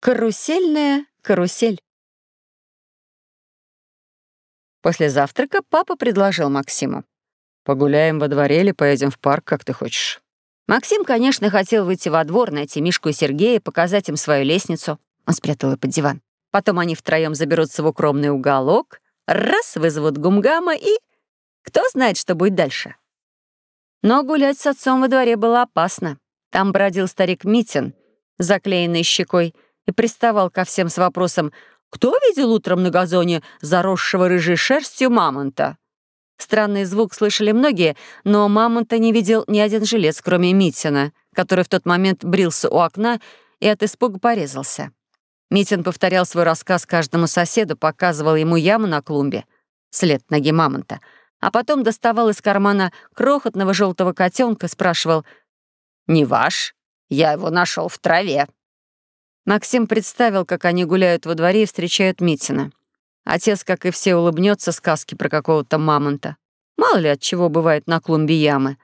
Карусельная карусель. После завтрака папа предложил Максиму. «Погуляем во дворе или поедем в парк, как ты хочешь». Максим, конечно, хотел выйти во двор, найти Мишку и Сергея, показать им свою лестницу. Он спрятал ее под диван. Потом они втроем заберутся в укромный уголок, раз вызовут гумгама и... Кто знает, что будет дальше. Но гулять с отцом во дворе было опасно. Там бродил старик Митин, заклеенный щекой, и приставал ко всем с вопросом «Кто видел утром на газоне заросшего рыжей шерстью мамонта?» Странный звук слышали многие, но мамонта не видел ни один жилец, кроме Митина, который в тот момент брился у окна и от испуга порезался. Митин повторял свой рассказ каждому соседу, показывал ему яму на клумбе, след ноги мамонта, а потом доставал из кармана крохотного желтого котенка, спрашивал «Не ваш? Я его нашел в траве». Максим представил, как они гуляют во дворе и встречают Митина. Отец, как и все, улыбнется сказки про какого-то мамонта. Мало ли от чего бывает на клумбе ямы.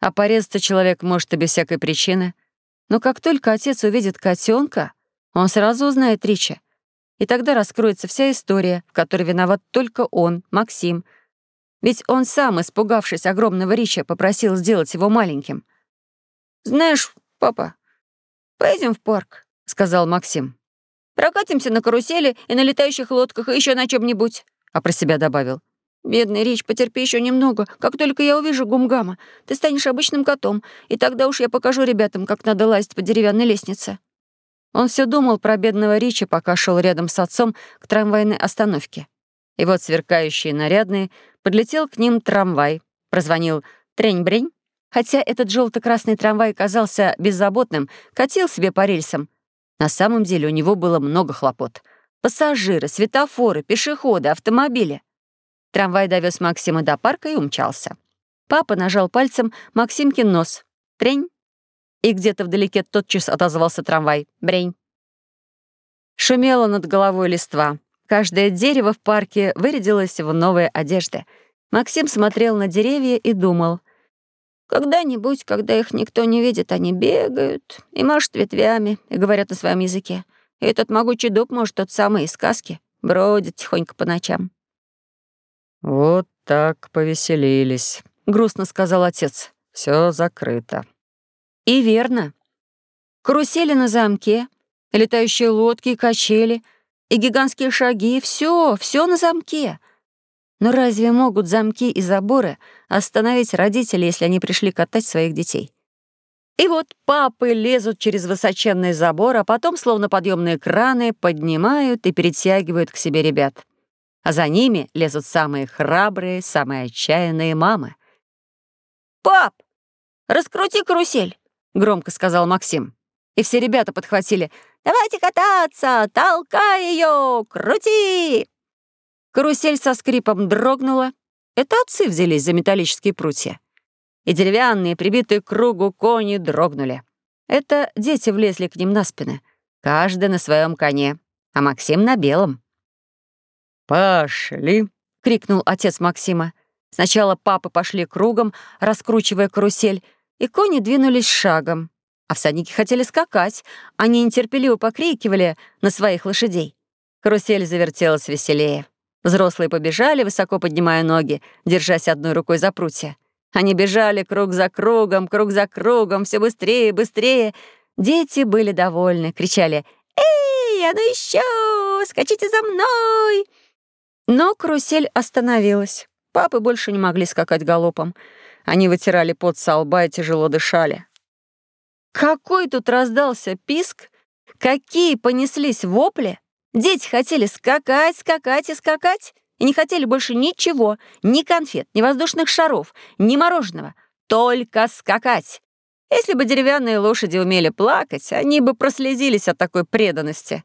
А порезаться человек может и без всякой причины. Но как только отец увидит котенка, он сразу узнает Рича. И тогда раскроется вся история, в которой виноват только он, Максим. Ведь он сам, испугавшись огромного Рича, попросил сделать его маленьким. «Знаешь, папа, поедем в парк», — сказал Максим. «Прокатимся на карусели и на летающих лодках, и еще на чем нибудь а про себя добавил. «Бедный Рич, потерпи еще немного. Как только я увижу Гумгама, ты станешь обычным котом, и тогда уж я покажу ребятам, как надо лазить по деревянной лестнице». Он все думал про бедного Рича, пока шел рядом с отцом к трамвайной остановке. И вот сверкающий нарядный подлетел к ним трамвай. Прозвонил «Трень-брень». Хотя этот желто-красный трамвай казался беззаботным, катил себе по рельсам. На самом деле у него было много хлопот. Пассажиры, светофоры, пешеходы, автомобили. Трамвай довез Максима до парка и умчался. Папа нажал пальцем Максимкин нос. Трень. И где-то вдалеке тотчас отозвался трамвай. Брень. Шумело над головой листва. Каждое дерево в парке вырядилось в новые одежды. Максим смотрел на деревья и думал — когда-нибудь, когда их никто не видит, они бегают и машут ветвями и говорят на своем языке. И этот могучий дуб, может, тот самый из сказки, бродит тихонько по ночам. «Вот так повеселились», — грустно сказал отец. Все закрыто». И верно. Карусели на замке, летающие лодки и качели, и гигантские шаги — все, все на замке — но разве могут замки и заборы остановить родителей, если они пришли катать своих детей? И вот папы лезут через высоченный забор, а потом, словно подъемные краны, поднимают и перетягивают к себе ребят. А за ними лезут самые храбрые, самые отчаянные мамы. «Пап, раскрути карусель!» — громко сказал Максим. И все ребята подхватили. «Давайте кататься! Толкай ее! Крути!» Карусель со скрипом дрогнула. Это отцы взялись за металлические прутья. И деревянные, прибитые к кругу кони дрогнули. Это дети влезли к ним на спины. Каждый на своем коне, а Максим на белом. «Пошли!» — крикнул отец Максима. Сначала папы пошли кругом, раскручивая карусель, и кони двинулись шагом. А всадники хотели скакать. Они нетерпеливо покрикивали на своих лошадей. Карусель завертелась веселее. Взрослые побежали, высоко поднимая ноги, держась одной рукой за прутья. Они бежали круг за кругом, круг за кругом, все быстрее, быстрее. Дети были довольны, кричали «Эй, а ну еще! Скачите за мной!» Но карусель остановилась. Папы больше не могли скакать галопом. Они вытирали пот со лба и тяжело дышали. Какой тут раздался писк! Какие понеслись вопли! Дети хотели скакать, скакать и скакать, и не хотели больше ничего, ни конфет, ни воздушных шаров, ни мороженого, только скакать. Если бы деревянные лошади умели плакать, они бы прослезились от такой преданности.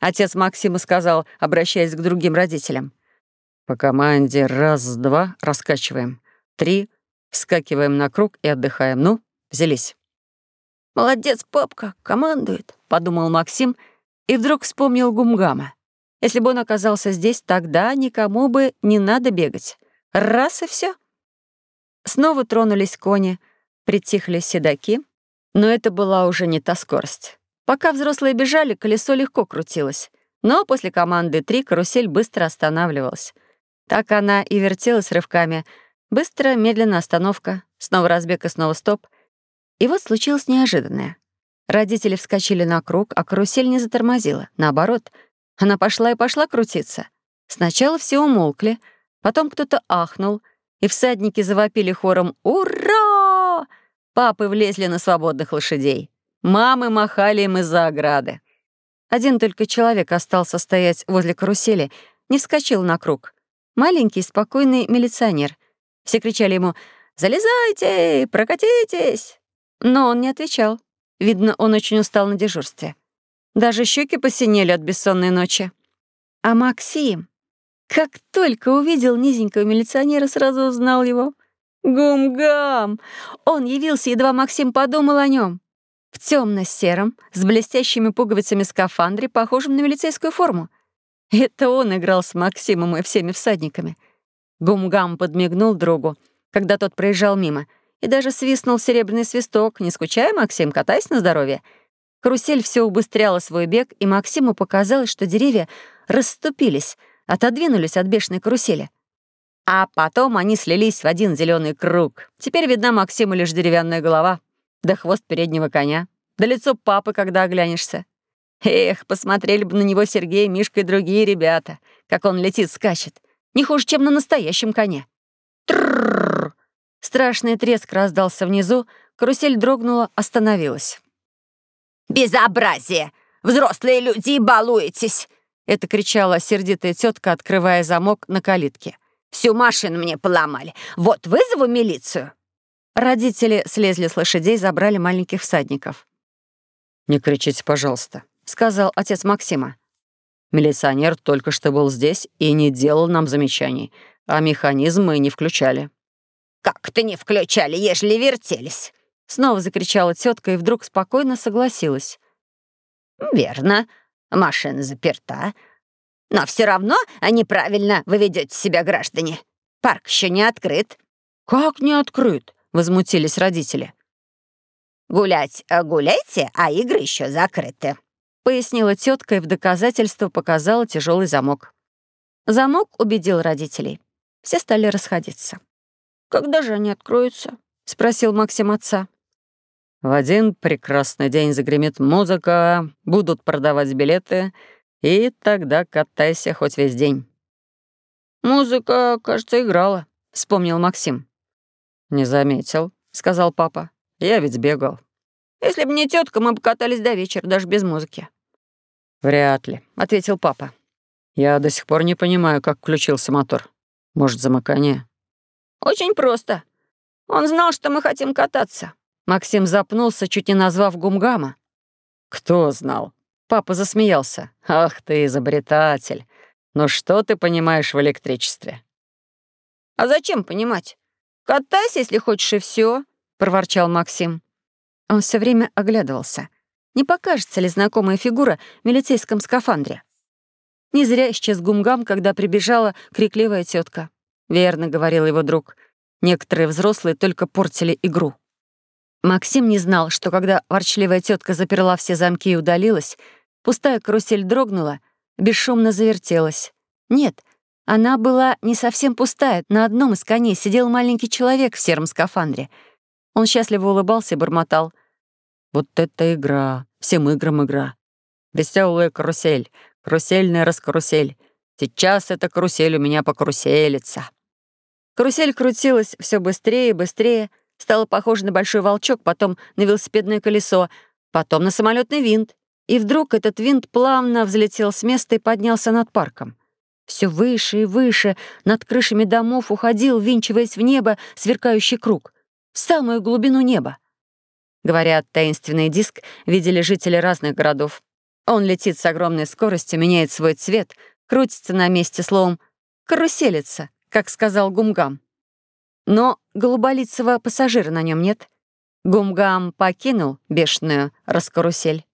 Отец Максима сказал, обращаясь к другим родителям. «По команде раз-два раскачиваем, три вскакиваем на круг и отдыхаем. Ну, взялись». «Молодец, папка, командует», — подумал Максим, — и вдруг вспомнил Гумгама. Если бы он оказался здесь, тогда никому бы не надо бегать. Раз и все. Снова тронулись кони, притихли седаки, но это была уже не та скорость. Пока взрослые бежали, колесо легко крутилось. Но после команды «три» карусель быстро останавливалась. Так она и вертелась рывками. Быстро, медленно остановка, снова разбег и снова стоп. И вот случилось неожиданное. Родители вскочили на круг, а карусель не затормозила. Наоборот, она пошла и пошла крутиться. Сначала все умолкли, потом кто-то ахнул, и всадники завопили хором «Ура!». Папы влезли на свободных лошадей. Мамы махали им из-за ограды. Один только человек остался стоять возле карусели, не вскочил на круг. Маленький, спокойный милиционер. Все кричали ему «Залезайте! Прокатитесь!» Но он не отвечал. Видно, он очень устал на дежурстве. Даже щеки посинели от бессонной ночи. А Максим, как только увидел низенького милиционера, сразу узнал его. Гум-гам! Он явился, едва Максим подумал о нем. В темно-сером, с блестящими пуговицами скафандре, похожем на милицейскую форму. Это он играл с Максимом и всеми всадниками. Гум-гам подмигнул другу, когда тот проезжал мимо, и даже свистнул серебряный свисток. «Не скучай, Максим, катайся на здоровье». Карусель все убыстряла свой бег, и Максиму показалось, что деревья расступились, отодвинулись от бешеной карусели. А потом они слились в один зеленый круг. Теперь видна Максиму лишь деревянная голова, да хвост переднего коня, да лицо папы, когда оглянешься. Эх, посмотрели бы на него Сергей, Мишка и другие ребята, как он летит, скачет. Не хуже, чем на настоящем коне. Тррррр! Страшный треск раздался внизу, карусель дрогнула, остановилась. «Безобразие! Взрослые люди, балуетесь!» Это кричала сердитая тетка, открывая замок на калитке. «Всю машину мне поломали. Вот вызову милицию!» Родители слезли с лошадей, забрали маленьких всадников. «Не кричите, пожалуйста», — сказал отец Максима. «Милиционер только что был здесь и не делал нам замечаний, а механизм мы не включали». «Как-то не включали, ежели вертелись?» Снова закричала тетка и вдруг спокойно согласилась. «Верно, машина заперта. Но все равно неправильно вы ведете себя, граждане. Парк еще не открыт». «Как не открыт?» — возмутились родители. «Гулять э, гуляйте, а игры еще закрыты», — пояснила тетка и в доказательство показала тяжелый замок. Замок убедил родителей. Все стали расходиться. «Когда же они откроются?» — спросил Максим отца. В один прекрасный день загремит музыка, будут продавать билеты, и тогда катайся хоть весь день. «Музыка, кажется, играла», — вспомнил Максим. «Не заметил», — сказал папа. «Я ведь бегал». «Если бы не тетка, мы бы катались до вечера, даже без музыки». «Вряд ли», — ответил папа. «Я до сих пор не понимаю, как включился мотор. Может, замыкание?» «Очень просто. Он знал, что мы хотим кататься. Максим запнулся, чуть не назвав Гумгама. «Кто знал?» Папа засмеялся. «Ах ты, изобретатель! Ну что ты понимаешь в электричестве?» «А зачем понимать? Катайся, если хочешь, и все, проворчал Максим. Он все время оглядывался. Не покажется ли знакомая фигура в милицейском скафандре? Не зря исчез Гумгам, когда прибежала крикливая тетка. Верно, говорил его друг. Некоторые взрослые только портили игру. Максим не знал, что когда ворчливая тетка заперла все замки и удалилась, пустая карусель дрогнула, бесшумно завертелась. Нет, она была не совсем пустая. На одном из коней сидел маленький человек в сером скафандре. Он счастливо улыбался и бормотал. «Вот это игра! Всем играм игра! Веселая карусель! Карусельная раскарусель! Сейчас эта карусель у меня покаруселится!» Карусель крутилась все быстрее и быстрее, стала похожа на большой волчок, потом на велосипедное колесо, потом на самолетный винт. И вдруг этот винт плавно взлетел с места и поднялся над парком. Все выше и выше, над крышами домов уходил, винчиваясь в небо, сверкающий круг, в самую глубину неба. Говорят, таинственный диск видели жители разных городов. Он летит с огромной скоростью, меняет свой цвет, крутится на месте, словом, каруселится, как сказал Гумгам. Но голуболицего пассажира на нем нет. Гумгам покинул бешеную раскарусель.